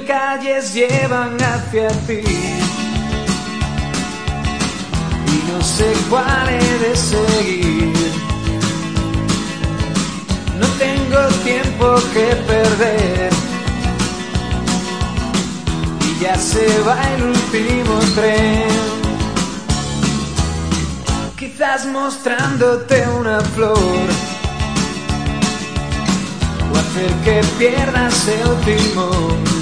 calles llevan hacia ti. Y no sé cuál he de seguir. No tengo tiempo que perder. Y ya se va el último tren. Quizás mostrándote una flor o hacer que pierdas el timón.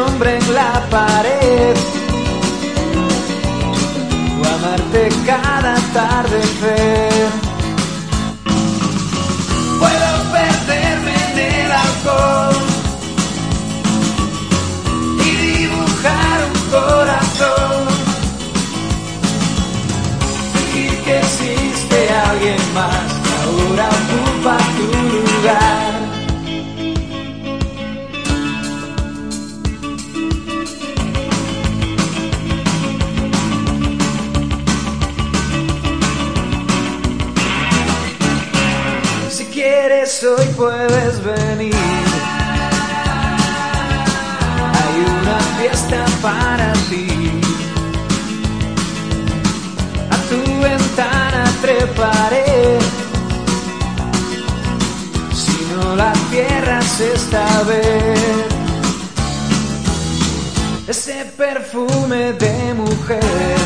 Nombre en la pared o amarte cada atardecer. Puedo hoy puedes venir. Hay una fiesta para ti. A tu ventana treparé. Si no la cierras esta vez. Ese perfume de mujer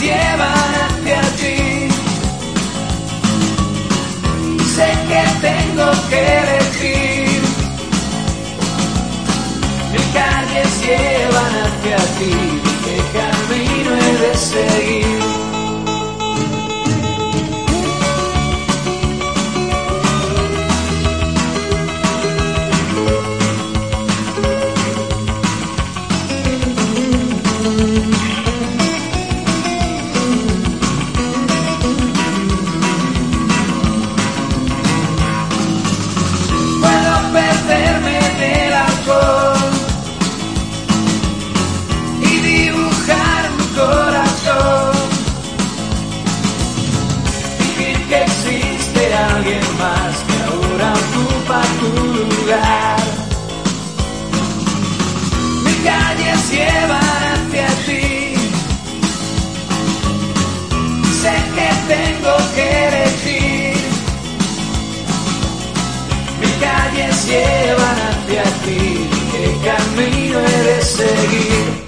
llevan hacia ti. Sé que tengo que elegir. Mis calles llevan hacia ti. ¿Qué camino he de seguir? Alguien más que ahora ocupa tu lugar. Mis calles llevan hacia ti. Sé que tengo que elegir. Mis calles llevan hacia ti, ¿qué camino he de seguir?